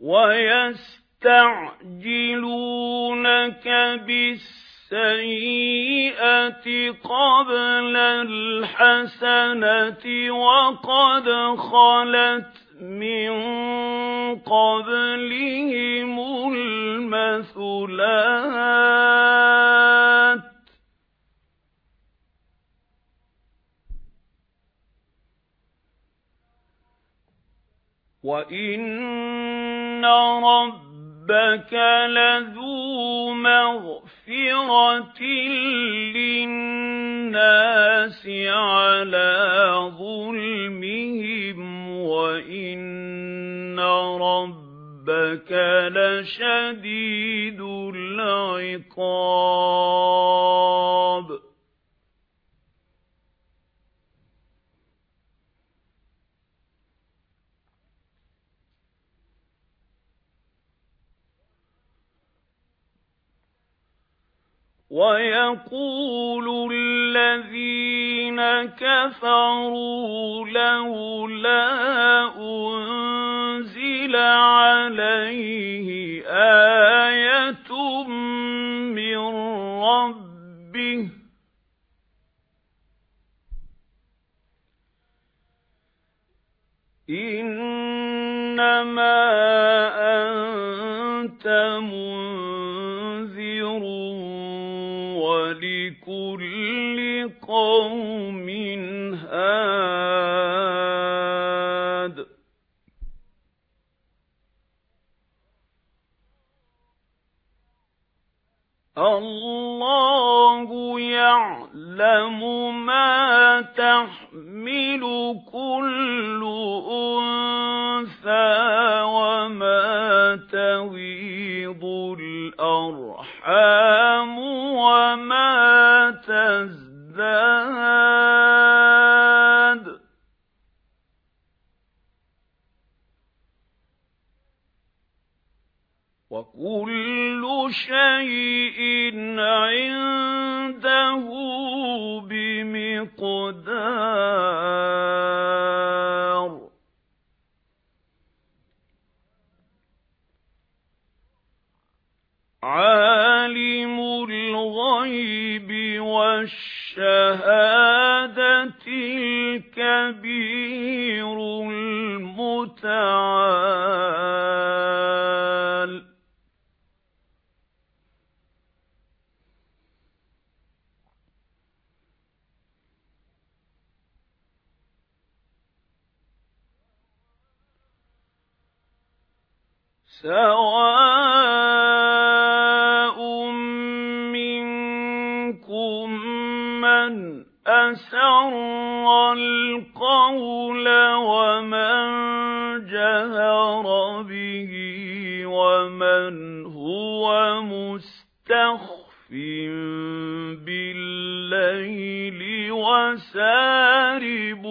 وَيَسْتَعْجِلُونَكَ بِالسَّيِّئَةِ قَبْلَ الْحَسَنَةِ وَقَدْ خَلَتْ مِنْ قَبْلِهِمُ الْمَثُلَاتُ وَإِنَّ رَبَّكَ لَذُو مَغْفِرَةٍ لِلنَّاسِ عَلَى ظُلْمِهِمْ وَإِنَّ رَبَّكَ لَشَدِيدُ الْعِقَابِ وَيَقُولُ الَّذِينَ كَفَرُوا لَوْلَا أُنْزِلَ عَلَيْهِ آيَةٌ مِنْ رَبِّهِ إِنَّمَا أَنْتَ مُنْذِرٌ وَلِكُلِّ قَوْمٍ هَادٍ. اللَّهُ يَعْلَمُ مَا تَحْمِلُ كُلُّ أُنثَىٰ. وَكُلُّ شَيْءٍ عِندَهُ بِمِقْدَارٍ. عَالِمُ الْغَيْبِ وَالشَّهَادَةِ الْكَبِيرُ الْمُتَعَالِ. سَوَاءٌ مِنْكُمْ مَنْ أَسَرَّ الْقَوْلَ وَمَنْ جَهَرَ بِهِ وَمَنْ هُوَ مُسْتَخْفٍ بِاللَّيْلِ وَسَارِبٌ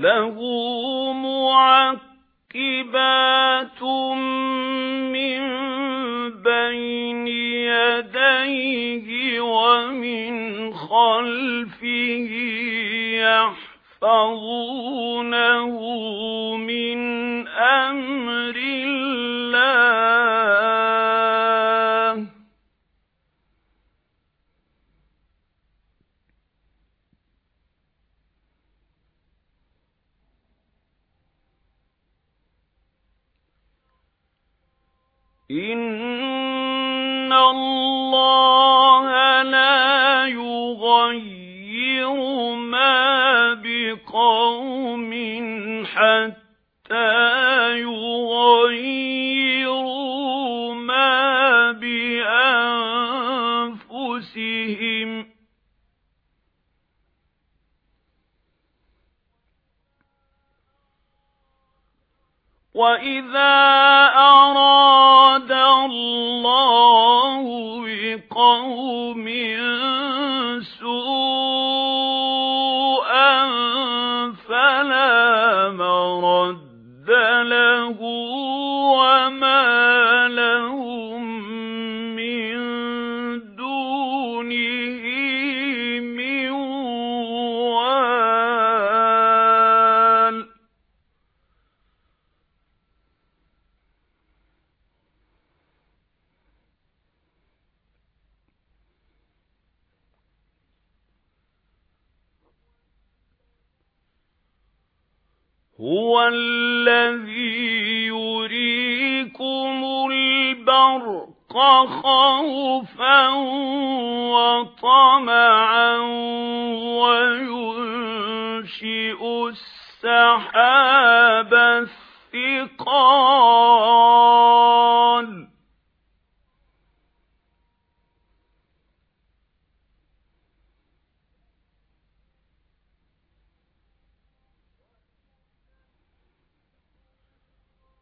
لَهُ مُعَقِّبَاتٌ مِنْ بَيْنِ يَدَيْهِ وَمِنْ خَلْفِهِ يَحْفَظُونَهُ إِنَّ اللَّهَ لَا يُغَيِّرُ مَا بِقَوْمٍ حَتَّى وَإِذَا أَرَادَ اللَّهُ بِقَوْمٍ هُوَ الَّذِي يُرِيكُمُ الْبَرْقَ خَوْفًا وَطَمَعًا وَيُنشِئُ السَّحَابَ الثِّقَالَ.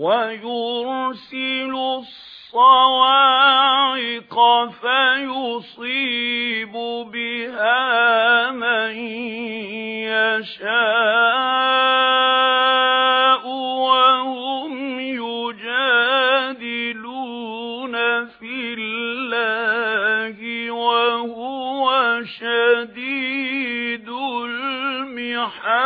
وَيُرْسِلُ الصَّوَاعِقَ فَيُصِيبُ بِهَا مَن يَشَاءُ وَهُمْ يُجَادِلُونَ فِي اللَّهِ وَهُوَ شَدِيدُ الْمِحَالِ.